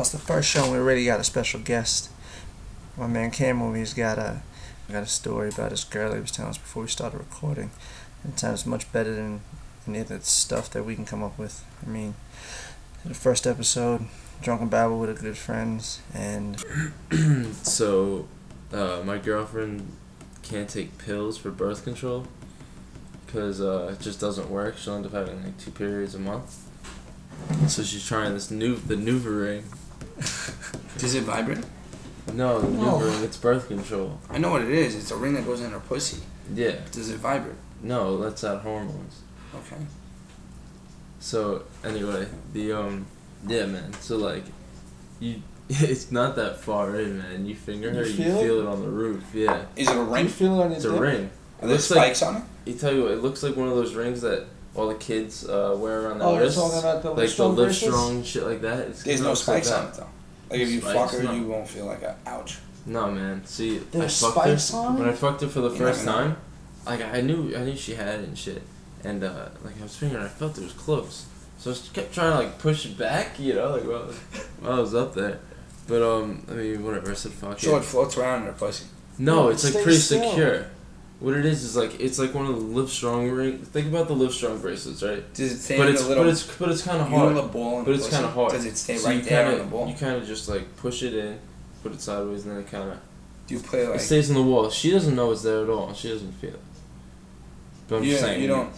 Well, it's the first show. and We already got a special guest. My man Cameron, He's got a got a story about his girl. He was telling us before we started recording. It sounds much better than any of the stuff that we can come up with. I mean, the first episode, drunken babble with a good friends, and so, uh, my girlfriend can't take pills for birth control because uh, it just doesn't work. She'll end up having like two periods a month. So she's trying this new the NuvaRing. Does it vibrate? No, the No. NuvaRing. It's birth control. I know what it is. It's a ring that goes in her pussy. Yeah. Does it vibrate? No, that's out hormones. Okay. So anyway, the um, yeah, man. So like, you, it's not that far in, man. You finger her, You you feel feel, it? it? on the roof. Yeah, Is it a ring? you ring? feel it on your it's a dick? ring. Are It there looks like spikes on it? you tell you what, it looks like one of those rings that all the kids uh, wear around their Oh, you're wrists. talking about the like the Livestrong live bracelets? strong shit like that. It's, There's no looks like spikes on it though. Like if you Spikes? fuck her, No. you won't feel like a ouch. No, man. See, There's I fucked her on when? I fucked her for the You first time. Like I knew, I knew she had it and shit, and uh, like I was fingering, I felt it was close, so I just kept trying to like push it back, you know, like while, while I was up there. But um, I mean, whatever. I said fuck So it. it floats around in her pussy. No, No, it's like pretty still. secure. What it is is like it's like one of the Livestrong ring. Think about the Livestrong bracelets, right? Does it stay But in it's the little? but it's but it's kind of you know hard. the ball in But it's kind of hard. Does it stay So right you there kinda, on the ball? You kind of just like push it in, put it sideways, and then it kind of Do you play it like? stays on the wall. She doesn't know it's there at all. She doesn't feel it. But I'm You, just saying. you don't.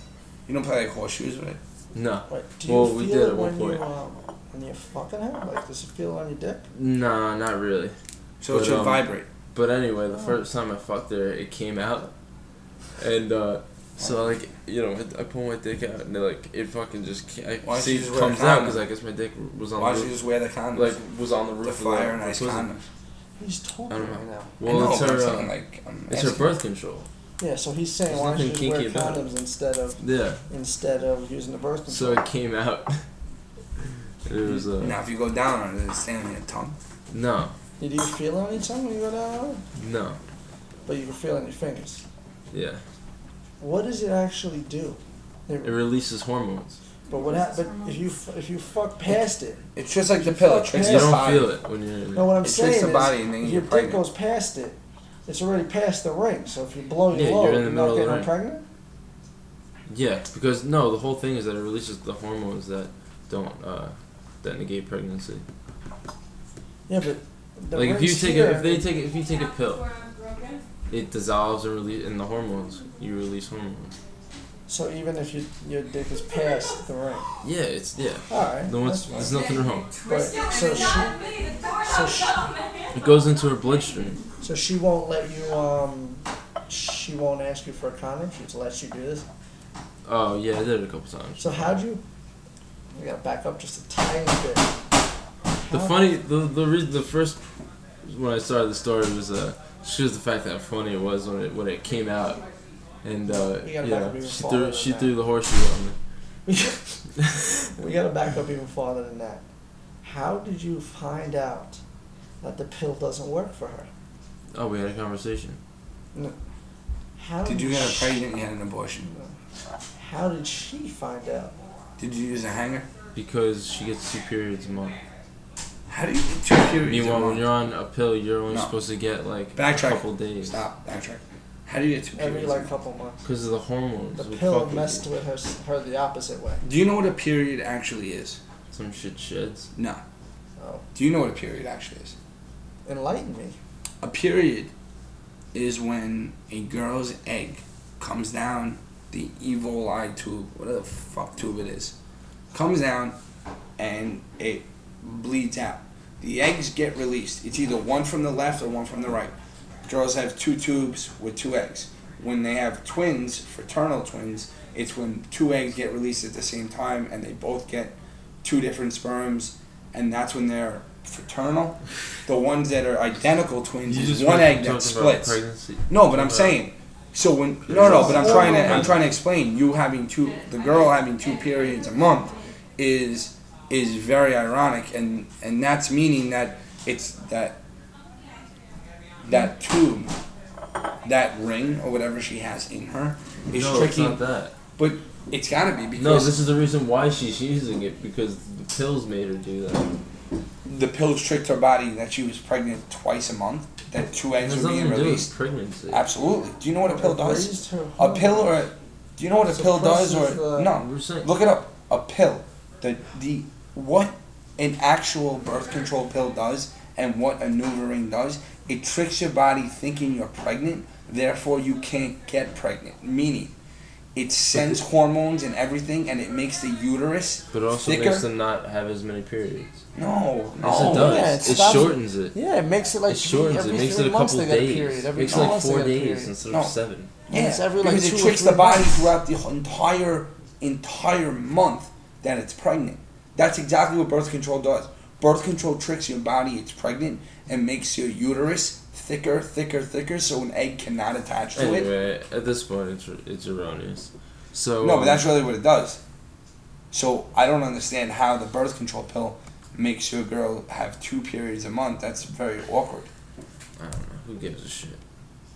You don't play like horseshoes with it. No. Wait, do you Well, feel we did it at one when you point. um, when you're fucking her? Like, does it feel on your dick? Nah, not really. So it But, should um, vibrate. But anyway, the Oh. first time I fucked her, it came out, and uh, so like you know, I, I pull my dick out, and it, like it fucking just ca- I Why don't see you it just comes out because I guess my dick was on Why the don't you just wear the condoms? like was on the roof. the of fire the nice pussy. condoms. He's talking I right now. Well, know, it's her. Uh, like I'm it's her birth control. Yeah, so he's saying There's why don't you just wear kinky about it. condoms instead of Yeah. instead of using the birth control? So it came out. it was uh, Now if you go down on it, does it stay on your tongue? no, Did you feel it on your tongue when you go down no, But you can feel it on your fingers. Yeah. What does it actually do? It releases hormones. But what hap- But if you f- if you fuck past it, It's just like the pill. It tricks You don't body. feel it when you're in no, what I'm It saying the is, body and then if your get dick pregnant. goes past it, it's already past the ring. So if you blow your Yeah, load, you're you're, in the not middle of getting pregnant. Yeah, because no, the whole thing is that it releases the hormones that don't uh, that negate pregnancy. Yeah, but the like if you take here, a, if they take if you take a pill, it dissolves and release in the hormones. You release hormones. So even if you, your dick is past the ring, Yeah, it's yeah. all right. No one's there's nothing wrong. But so she, so she, It goes into her bloodstream. so she won't let you. Um, she won't ask you for a condom. She just lets you do this. Oh yeah, I did it a couple times. So how'd you? We gotta back up just a tiny bit. The funny the the reason the first when I started the story was uh just the fact that how funny it was when it when it came out, and uh You you gotta back know she threw she that. threw the horseshoe on me. we gotta back up even farther than that. How did you find out that the pill doesn't work for her? Oh, we had a conversation. No. How Did you get she- her pregnant? You had an abortion. How did she find out? Did you use a hanger? Because she gets two periods a month. How do you get two periods? a Meanwhile, when month? you're on a pill, you're only No. supposed to get like Backtrack. a couple days. Stop. Backtrack. How do you get two Every periods? a like month? couple months. Because of the hormones. The would pill fuck with messed you. with her, s- her the opposite way. Do you know what a period actually is? Some shit sheds. No. Oh, Do you know what a period actually is? enlighten me. A period is when a girl's egg comes down the evil eye tube, whatever the fuck tube it is, comes down and it bleeds out. The eggs get released. It's either one from the left or one from the right. Girls have two tubes with two eggs. When they have twins, fraternal twins, it's when two eggs get released at the same time and they both get two different sperms, and that's when they're fraternal. The ones that are identical twins is one egg that splits. No, but I'm saying, so when no, no, but I'm trying to I'm trying to explain. You having two, the girl having two periods a month, is is very ironic, and and that's meaning that it's that that tube, that ring or whatever she has in her is no, it's not that. But it's got to be because No, this is the reason why she's using it because the pills made her do that. the pills tricked her body that she was pregnant twice a month. That two eggs has were nothing being to do released. with pregnancy. Absolutely. Do you know what a pill does? A pill or a, do you know what a pill does or uh, no? Look it up. A pill. The the what an actual birth control pill does and what a NuvaRing does. It tricks your body thinking you're pregnant. Therefore, you can't get pregnant. Meaning, it sends hormones and everything, and it makes the uterus But it also thicker. makes them not have as many periods. no, Yes, it no. does. yeah, it it stops- shortens it. Yeah, it makes it like it shortens every it. Makes three it a months couple they get a days. period. Every makes two it like months four they get a days period. instead No. of seven. Yeah, it's Yeah, every, like, because two it or tricks three the body months. throughout the entire entire month that it's pregnant. That's exactly what birth control does. Birth control tricks your body it's pregnant and makes your uterus thicker, thicker, thicker, so an egg cannot attach to it. Anyway, at this point, it's it's erroneous. So No, but that's really what it does. So I don't understand how the birth control pill makes your girl have two periods a month. That's very awkward. I don't know. Who gives a shit?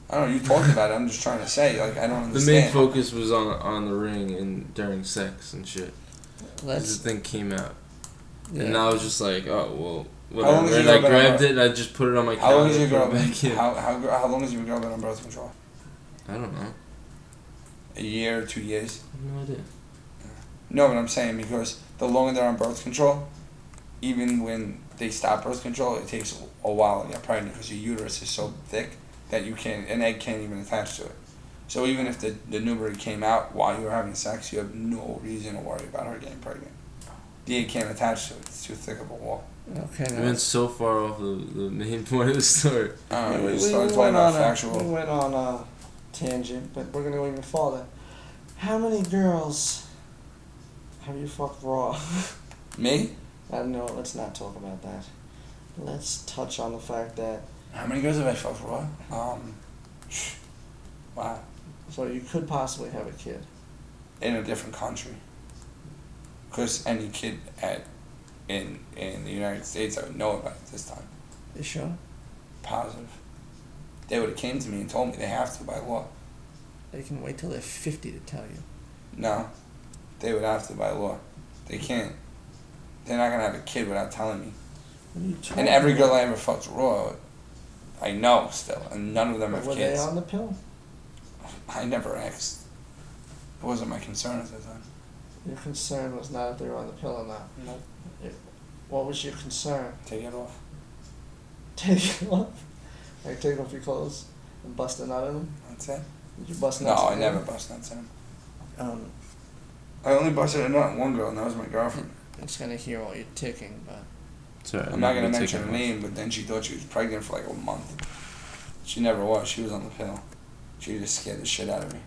I don't know. You talked about it. I'm just trying to say, like, I don't The main focus was on on the ring and during sex and shit. This Let's, thing came out, yeah. and I was just like, oh well, How long whatever. And I girl been on grabbed it and I just put it on my how long calendar. has your girl put it been? back in. How, how, how long has your girl been on birth control? I don't know. A year, two years? I have no idea. No, but I'm saying because the longer they're on birth control, even when they stop birth control, it takes a while to get pregnant because your uterus is so thick that you can't, an egg can't even attach to it. So even if the, the NuvaRing came out while you were having sex, you have no reason to worry about her getting pregnant. The egg can't attach to it. It's too thick of a wall. Okay, We went so far off the, the main point of the story. Uh, Yeah, we, we, just we went about on a, factual. we went on a tangent, but we're gonna go even farther. How many girls have you fucked raw? Me? I don't know. Let's not talk about that. Let's touch on the fact that How many girls have I fucked raw? Um, wow. So you could possibly have a kid. in a different country. Because any kid at in in the United States, I would know about it this time. You sure? Positive. They would have came to me and told me they have to by law. They can wait till they're fifty to tell you. No, they would have to by law. They can't. They're not gonna have a kid without telling me. What are you talking And every girl? I ever fucked raw, I know still, and none of them have Were kids. they on the pill? I never asked. It wasn't my concern at the time. Your concern was not if they were on the pill or not. Nope. What was your concern? Take it off. Take it off. Like take off your clothes and bust a nut in them. That's it. Did you bust No, nuts? I in never them? bust nuts in them. Um, I only busted a nut in one girl, and that was my girlfriend. I'm just gonna hear all your ticking, but Sorry, I'm not gonna gonna mention her name, but then she thought she was pregnant for like a month. She never was. She was on the pill. She just scared the shit out of me.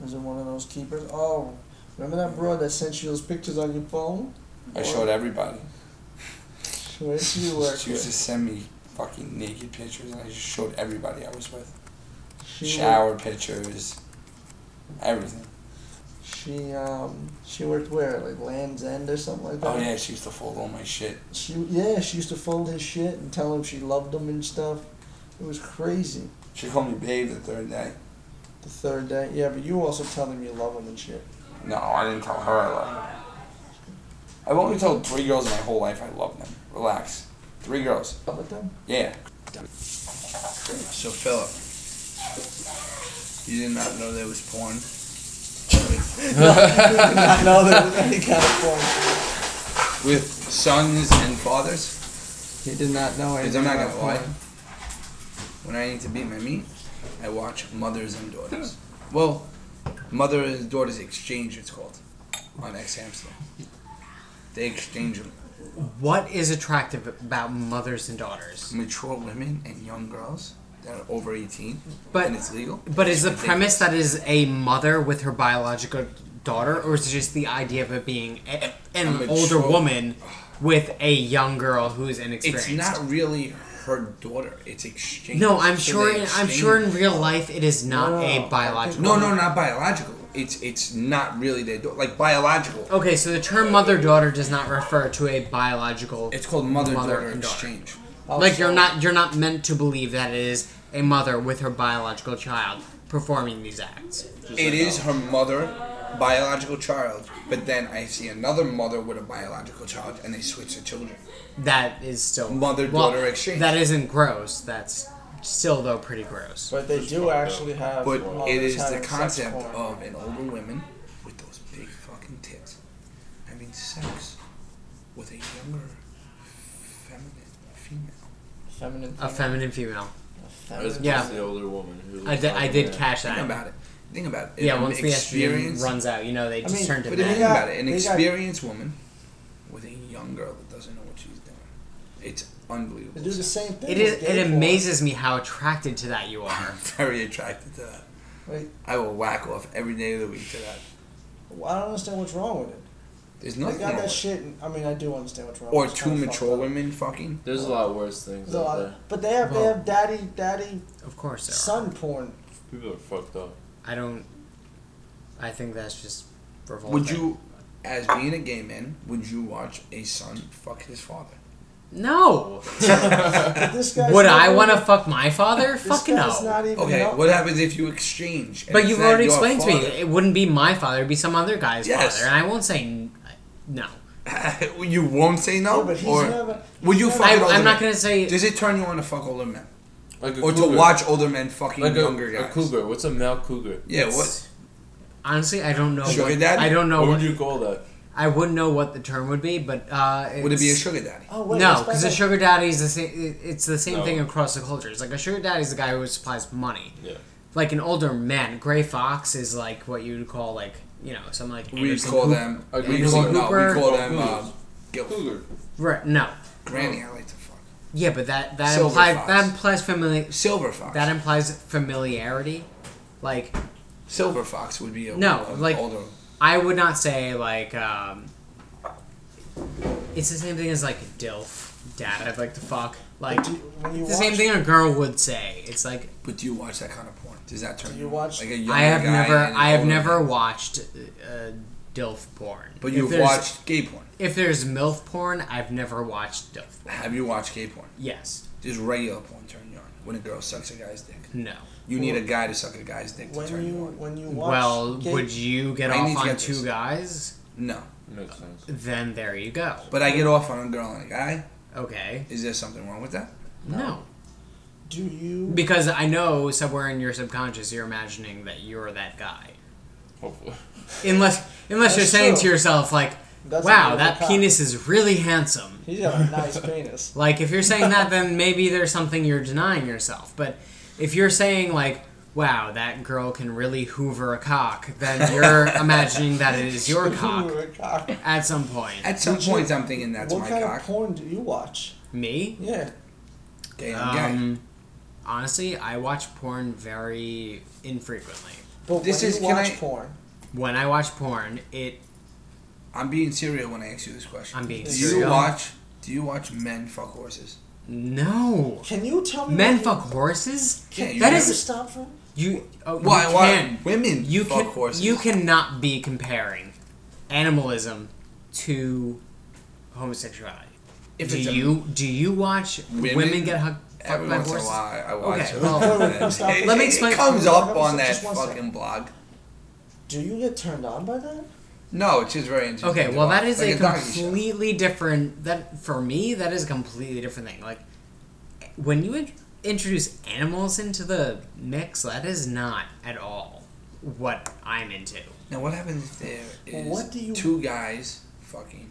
was it one of those keepers? Oh, remember that bro that sent you those pictures on your phone? I showed everybody. Where did you work She used to send me fucking naked pictures, and I just showed everybody I was with. She Shower pictures, everything. She um she worked where like Lands' End or something like that. Oh yeah, she used to fold all my shit. She yeah she used to fold his shit and tell him she loved him and stuff. It was crazy. She called me babe the third day. The third day, yeah, but you also tell him you love them and shit. No, I didn't tell her I love her. I've only told three girls in my whole life I love them. Relax. Three girls. Love with them. Yeah. So Philip, you did not know there was porn. I know there was any kind of porn. With sons and fathers? He did not know Because anything I'm not about gonna lie. porn. When I need to beat my meat, I watch mothers and daughters. Well, mother and daughters exchange, it's called, on xHamster. They exchange them. What is attractive about mothers and daughters? Mature women and young girls that are over 18, But and it's legal. but is the It's premise that is a mother with her biological daughter, or is it just the idea of it being a, an A older mature- woman with a young girl who's inexperienced? It's not really her daughter. It's exchange. No, I'm So sure. In, I'm sure in real life it is not No, a I biological. No, no, not biological. It's it's not really their daughter. Like biological. Okay, so the term mother daughter does not refer to a biological. It's called mother Mother daughter and daughter. exchange. like you're not you're not meant to believe that it is a mother with her biological child performing these acts. It is her mother biological child, but then I see another mother with a biological child, and they switch the children. That is still Mother-daughter well, exchange. That isn't gross. That's still though pretty gross. But they do actually have. But it is the concept of an older woman with those big fucking tits having sex with a younger, feminine female. feminine. A feminine female. As feminine. Yeah. the older woman. Who I did, I talking did there. catch Think that. about it. Think about it. Yeah, An once the estrogen runs out, you know, they I just mean, turn to But if you They think about it, an they got- experienced woman with a young girl that doesn't know what she's doing. It's unbelievable. They do the same thing. It with is. gay It amazes me how attracted to that you are. I'm very attracted to that. Wait, I will whack off every day of the week to that. well, I don't understand what's wrong with it. There's They nothing got that shit. in- I mean, I do understand what's wrong. Or It's two kinda mature up. women fucking. There's a lot worse things There's out lot- there. but they have they have daddy daddy Of course, there are. son porn. People are fucked up. I don't. I think that's just revolting. Would you, as being a gay man, would you watch a son fuck his father? No. This guy's Would I want to fuck my father? This Fucking no. not even. Okay, no- what happens if you exchange? But you've already explained to me it wouldn't be my father; it'd be some other guy's Yes. father, and I won't say n- no. you won't say no, Yeah, but he's or never. would you he's fuck I, older I'm not gonna say. Does it turn you on to fuck older men, Like a or to watch older men fucking like a, younger a cougar. What's a male cougar? Yeah, It's- what? Honestly, I don't know. Sugar what, daddy? I don't know. what What, would you call that? I wouldn't know what the term would be, but uh, Would it be a sugar daddy? Oh wait, no, because a sugar daddy is the same. It's the same No. thing across the cultures. Like a sugar daddy is the guy who supplies money. Yeah. Like an older man, Gray Fox is like what you would call like you know something like We Anderson call Cooper. them. A We call, no, we call Or them. Uh, Cougar. Right? No. Granny, I like to fuck. Yeah, but that that Silver implies Fox. that implies famili- Silver fox. that implies familiarity. Like Silver fox would be a No, a like- older. I would not say like um, it's the same thing as like dilf dad. I'd like to fuck. Like Do when you it's the same watch- thing a girl would say. It's like But do you watch that kind of porn? Does that turn Do you on? watch- like a younger I have guy never I have never man? watched uh, dilf porn. But If you've there's- watched gay porn. If there's milf porn, I've never watched dilf. Porn. Have you watched gay porn? Yes. Does regular porn turn you on when a girl sucks a guy's dick? No. You need a guy to suck a guy's dick to when turn you, you on. when you watch. Well, gay- would you get I need off to on get two this. guys? No, Makes sense. Then there you go. but I get off on a girl and a guy. Okay. Is there something wrong with that? No. Do you? Because I know somewhere in your subconscious you're imagining that you're that guy. Hopefully. Unless unless you're That's saying true. to yourself like, That's "Wow, that cock. penis is really handsome." He's got a nice penis. Like if you're saying that then maybe there's something you're denying yourself. But if you're saying like, "Wow, that girl can really hoover a cock," then you're imagining that it is your cock cock. at some point. At some Would you- point, I'm thinking that's my cock. what my kind cock. of porn do you watch? Me? Yeah. Gay, I'm gay. Um, honestly, I watch porn very infrequently. But This when is- you watch I- porn, When I watch porn, it I'm being serious when I ask you this question. I'm being do serious. you watch? Do you watch men fuck horses? no. can you tell me? Men fuck horses? Yeah, you That You, can you stop for? You oh, Why? you Why can't. women You fuck can horses? you cannot be comparing animalism to homosexuality. If do it's a- you do you watch women, Women, get hugged fucked Every by once in a horses? while, I watch Okay, it. well- Wait, wait, stop. it, Let me explain. it explain- comes up on one that second. fucking blog. Do you get turned on by that? No, it's just very interesting. Okay, well that is Like a donkey show. completely different that for me that is a completely different thing. Like when you in- introduce animals into the mix, that is not at all what I'm into. Now, what happens if there is What do you- two guys fucking,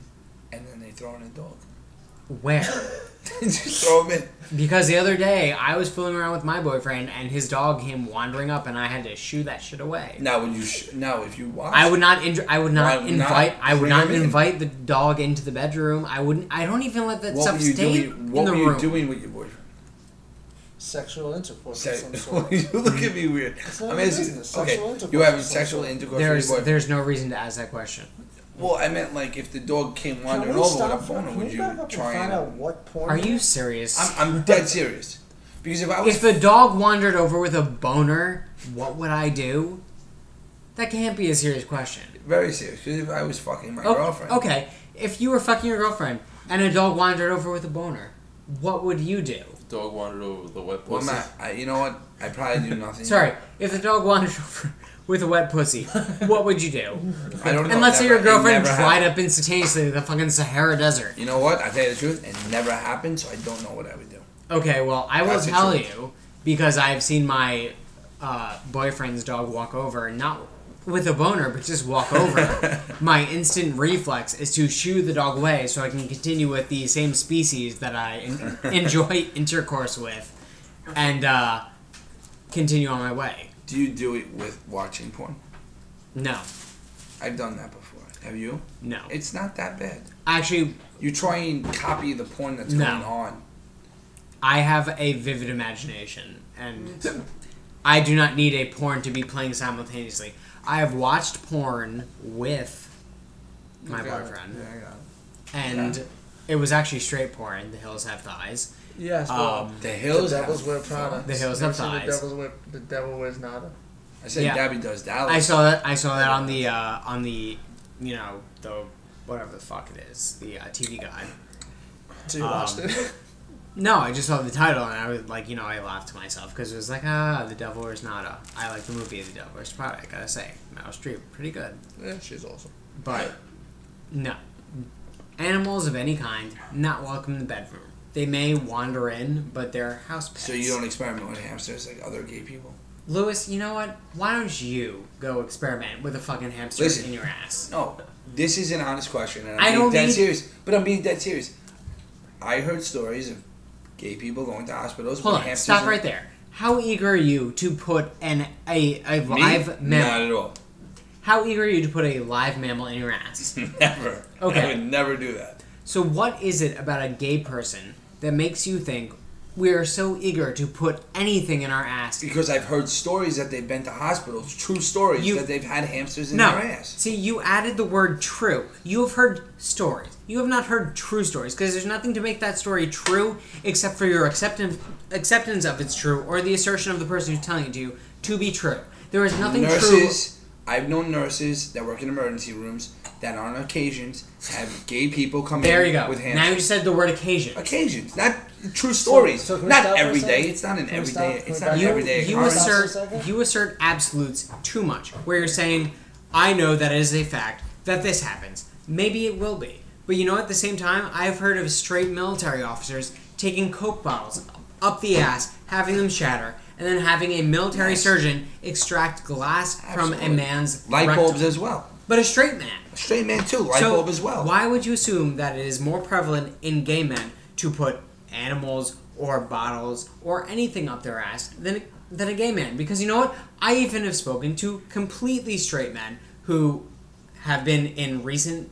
and then they throw in a dog? Where? just throw them in. Because the other day I was fooling around with my boyfriend and his dog came wandering up and I had to shoo that shit away. Now, would you? Sh- now, if you watch, I would not. In- I would not Why would not invite. I would bring not him in? invite the dog into the bedroom. I wouldn't. I don't even let that What stuff were you stay doing? What in the were you doing with your boyfriend? Sexual intercourse Say, of some sort. you look at me weird. It's none I'm of your asking. business. Okay, Sexual intercourse you having of some sexual sort. intercourse There's with your boyfriend? there's no reason to ask that question. Well, I meant like if the dog came wandering over with a for? boner, Can would you back up and try find and? out uh, what porn? Are you serious? I'm, I'm dead serious. Because if I was if the dog wandered over with a boner, what would I do? That can't be a serious question. very serious, because if I was fucking my Oh, girlfriend, Okay, if you were fucking your girlfriend and a dog wandered over with a boner, what would you do? Dog wandered over the wet well, pussy. Matt, I, you know what? I probably do nothing. Sorry, if the dog wandered over with a wet pussy, what would you do? I don't know. And let's say your Never- it girlfriend never dried happened. up instantaneously in the fucking Sahara Desert. You know what? I tell you the truth, it never happened, so I don't know what I would do. Okay, well, I will That's the tell truth. you because I've seen my uh, boyfriend's dog walk over, not with a boner, but just walk over. my instant reflex is to shoo the dog away so I can continue with the same species that I en- enjoy intercourse with and uh, continue on my way. Do you do it with watching porn? No, I've done that before. Have you? no. It's not that bad. Actually, You try and copy the porn that's No. going on. I have a vivid imagination, and mm. I do not need a porn to be playing simultaneously. I have watched porn with my I got it. boyfriend, Yeah, I got it. and it was actually straight porn. The hills have thighs. Yes, well, Um, The the Devils have wear fun. Prada. The Hills You Have ever Thighs. The Devils wear, the Devil wears nada. I said Yeah. Gabby does Dallas. I saw that. I saw that on the uh, on the you know the whatever the fuck it is the uh, TV guide. So you Um, watched it? No, I just saw the title and I was like, you know, I laughed to myself because it was like, ah, The Devil Wears Nada. I like the movie The Devil Wears Prada. I gotta say, Meryl Streep, pretty good. yeah, she's awesome. But no, animals of any kind not welcome in the bedroom. They may wander in, but they're house pets. So you don't experiment with hamsters like other gay people? Lewis? You know what? Why don't you go experiment with a fucking hamster Listen. in your ass? No, this is an honest question, and I'm I being don't dead serious. But I'm being dead serious. I heard stories of gay people going to hospitals Hold with on, hamsters. stop in- right there. How eager are you to put an a a Me? live mammal? Not at all. How eager are you to put a live mammal in your ass? never. Okay. I would never do that. So, what is it about a gay person that makes you think we are so eager to put anything in our ass? Because I've heard stories that they've been to hospitals, true stories You- that they've had hamsters in No. their ass. See, you added the word true. You have heard stories. You have not heard true stories because there's nothing to make that story true except for your acceptance acceptance of it's true or the assertion of the person who's telling it to you to be true. There is nothing true. nurses, I've known nurses that work in emergency rooms that on occasions have gay people come There in you go. with Now you just said the word occasion. occasions, not true stories. so can we not stop for a every second? day. It's not an everyday. stop? It's not an you, up? everyday you occurrence. Stop for a assert you assert absolutes too much where you're saying i know that it is a fact that this happens maybe it will be but you know at the same time i've heard of straight military officers taking coke bottles up the ass having them shatter and then having a military Yes. surgeon extract glass from a man's Light rectum. bulbs as well. but a straight man A straight man too. Light so bulb as well. Why would you assume that it is more prevalent in gay men to put animals or bottles or anything up their ass than than a gay man? Because you know what? I even have spoken to completely straight men who have been in recent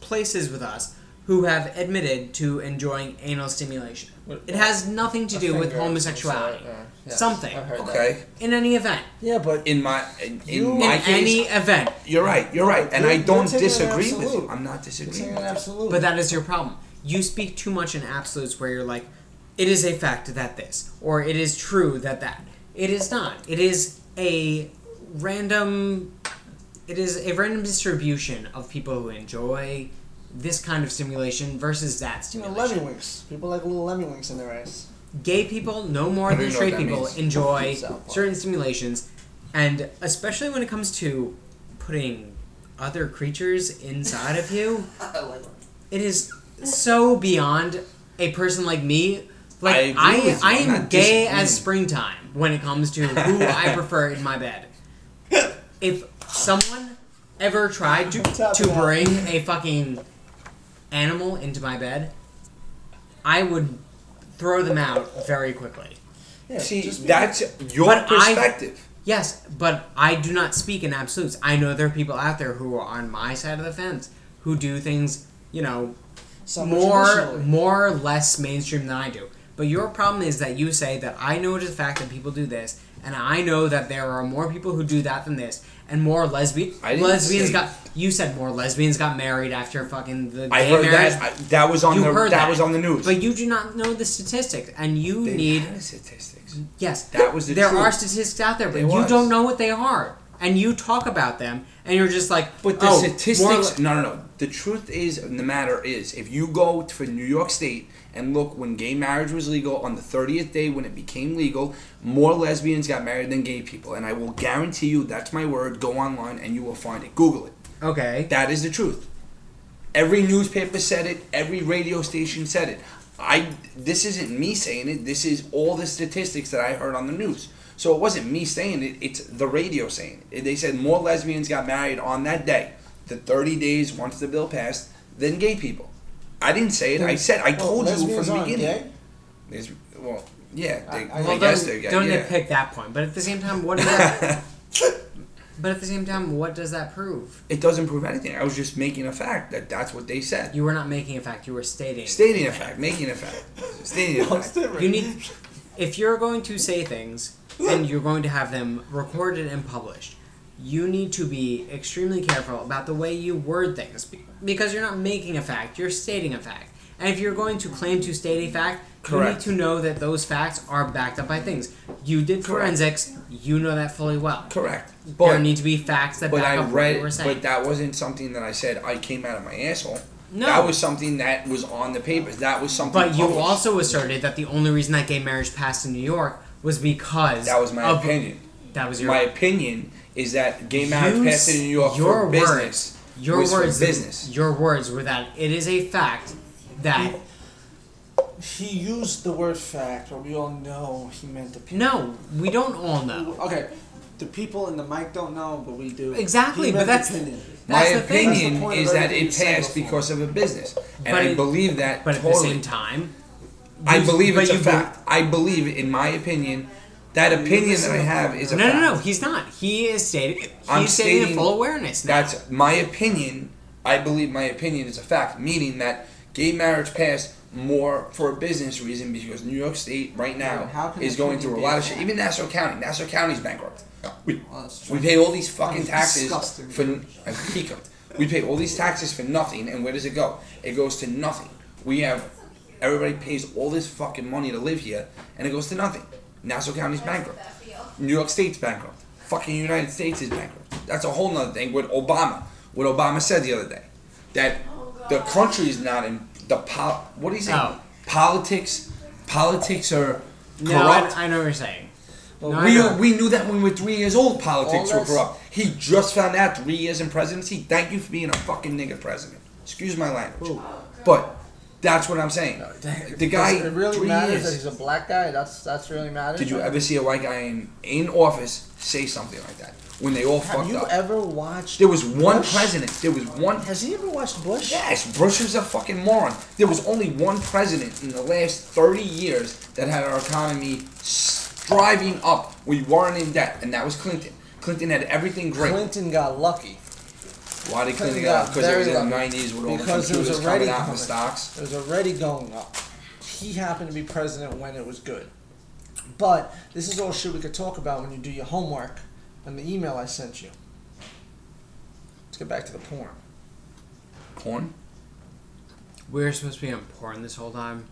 places with us who have admitted to enjoying anal stimulation. It has nothing to do with homosexuality. so, uh, yes, Something. I heard that. Okay. In any event. Yeah, but In my in, in You- my in case, any event. you're right. You're right, and I You're- don't taking an disagree with you. absolute. I'm not you're disagreeing. saying with an you. absolute. But that is your problem. You speak too much in absolutes where you're like, it is a fact that this, or it is true that that. It is not. It is a random. It is a random distribution of people who enjoy this kind of stimulation versus that you know, stimulation. lemmy winks. People like little Lemmiwinks in their eyes. Gay people, no more I don't than even know straight what that people, means. enjoy South Park. certain stimulations, and especially when it comes to putting other creatures inside of you. I like it. It is so beyond a person like me. Like I agree I, with you. I, I'm am not gay disagreeing. as springtime when it comes to who I prefer in my bed. If someone ever tried to Top to it bring a fucking animal into my bed, I would throw them out very quickly. Yeah, See, just that's your But I- perspective. Yes, but I do not speak in absolutes. I know there are people out there who are on my side of the fence who do things, you know, somewhat more more or less mainstream than I do. But your problem is that you say that I know it is a fact that people do this, and I know that there are more people who do that than this, and more lesbian lesbians say- got. You said more lesbians got married after fucking the I gay heard marriage. that. I, that was on you the heard that, that, was on the news. but you do not know the statistics, and you They need statistics. yes. That was the there truth. are statistics out there, but you was. don't know what they are. And you talk about them, and you're just like, But the oh, statistics, no, no, no. The truth is, the matter is, if you go to New York State and look when gay marriage was legal on the 30th day when it became legal, more lesbians got married than gay people. And I will guarantee you, that's my word, go online and you will find it. Google it. okay, That is the truth. Every newspaper said it, every radio station said it. I this isn't me saying it, this is all the statistics that I heard on the news. So it wasn't me saying it, it's the radio saying it. They said more lesbians got married on that day, the 30 days once the bill passed, than gay people. I didn't say it. I said I Well, told you from the aren't beginning. gay? There's, well, yeah, they, I- I, I- well, guess don't, they're gay. don't yeah. nitpick that point. But at the same time, what does that? but at the same time, what does that prove? It doesn't prove anything. I was just making a fact that that's what they said. You were not making a fact. You were stating. Stating a fact, making a fact, stating a No, it's fact. You need, if you're going to say things and you're going to have them recorded and published, you need to be extremely careful about the way you word things because you're not making a fact, you're stating a fact. And if you're going to claim to state a fact, you need to know that those facts are backed up by things. You did Correct. forensics, you know that fully well. Correct. there But need to be facts that but back I up what read, you were saying. but that wasn't something that I said. I came out of my asshole. No. That was something that was on the papers. That was something. But you also asserted that the only reason that gay marriage passed in New York was because That was my of- opinion. That was your My opinion is that gay marriage You passed in New York your for words- business. Your was for words, business. Your words were that it is a fact that He used the word fact, but we all know he meant the people. no, we don't all know. Okay, the people in the mic don't know, but we do. Exactly, but that's- opinion. My That's the thing. That's the opinion point is that it said passed before. because of a business, and But I it- believe that But at the same time, I believe it's a fact. I believe, in my opinion, that opinion that I have is a no, fact. no, no, he's not. He is stating. He's I'm stating, stating full awareness. Now. That's my opinion. I believe my opinion is a fact, meaning that gay marriage passed more for a business reason because New York State right now How is going through a lot of shit. Even Nassau County, Nassau County's bankrupt. We, Well, we pay all these fucking taxes for I'm peacock. We pay all these taxes for nothing, and where does it go? It goes to nothing. We have everybody pays all this fucking money to live here, and it goes to nothing. Nassau County's bankrupt. New York State's bankrupt. Fucking United States is bankrupt. That's a whole nother thing with Obama. What Obama said the other day. That the country is not in the pol- what do you say? Oh. Politics politics are no, corrupt. I, I know what you're saying. No, we, know. we knew that when we were three years old, politics were corrupt. He just found out three years in presidency. Thank you for being a fucking nigga president. Excuse my language. But that's what I'm saying. The guy, it really three matters years. that he's a black guy. That's that's really matters. Did you ever see a white guy in, in office say something like that? When they all Have fucked you ever watched? there was one Bush? president. There was one. Has he ever watched Bush? Yes, Bush was a fucking moron. There was only one president in the last 30 years that had our economy striving up. We weren't in debt, and that was Clinton. Clinton had everything great. Clinton got lucky. Why did Clinton Clinton get up? Because it was in the lucky. 90s with all Because the it was computers already coming out in coming. the stocks. It was already going up. He happened to be president when it was good. But this is all shit we could talk about when you do your homework and the email I sent you. Let's get back to the porn. Porn? We were supposed to be on porn this whole time.